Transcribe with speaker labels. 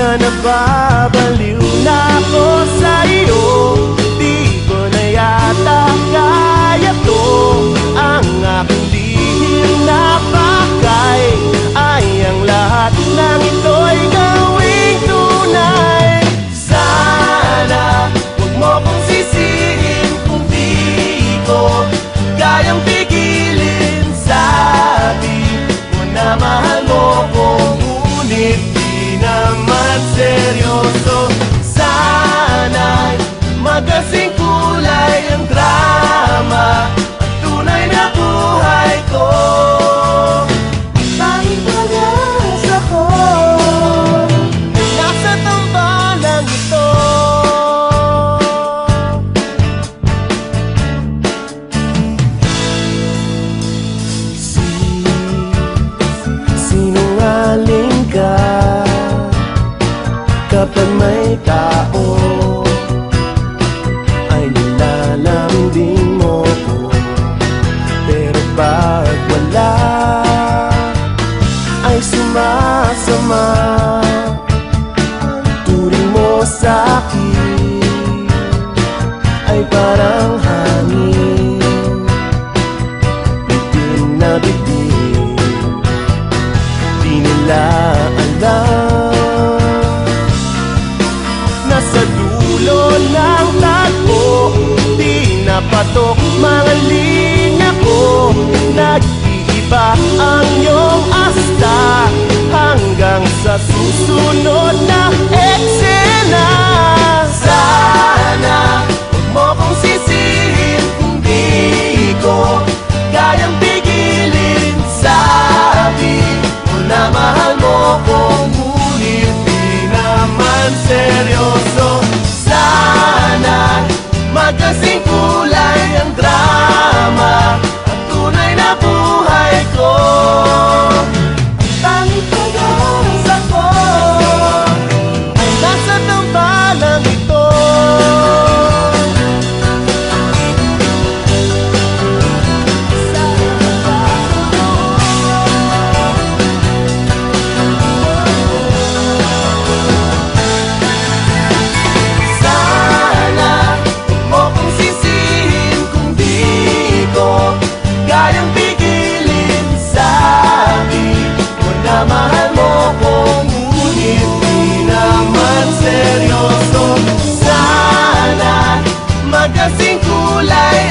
Speaker 1: na nababaliw na ako sa iyo magasing kulay ang drama At tunay na buhay ko Tanging pag-asa ko nasa tambalang ito Sinungaling ka Kapag may tao Ay parang hangin. Bitin na bitin Di nila Nasa dulo ng tagpo Di napatok mga Nag-iiba ang iyong asta Hanggang sa susunod misterios. kasing kulay